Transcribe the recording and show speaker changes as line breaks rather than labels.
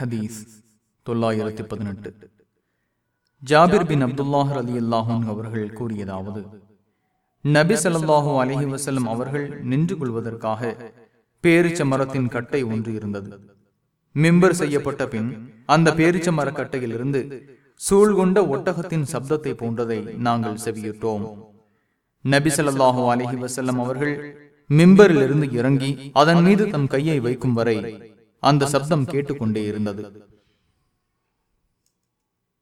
ஹதீஸ் தொள்ளாயிரத்தி பதினெட்டு. ஜாபிர் பின் அப்துல்லாஹர் அலி அல்லாஹூன் அவர்கள் கூறியதாவது நபி சல்லாஹூ அலஹி வசலம் அவர்கள் நின்று கொள்வதற்காக பேரிச்ச மரத்தின் கட்டை ஒன்று இருந்தது. மிம்பர் செய்யப்பட்ட பின் அந்த பேரிச்ச மரக்கட்டையிலிருந்து சூழ்கொண்ட ஒட்டகத்தின் சப்தத்தை போன்றதை நாங்கள் செவியிட்டோம். நபி சல்லாஹூ அலஹி வசல்லம் அவர்கள் மிம்பரிலிருந்து இறங்கி அதன் மீது தம் கையை வைக்கும் வரை அந்த சப்தம் கேட்டுக்கொண்டே இருந்தது.